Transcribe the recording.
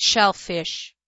shellfish.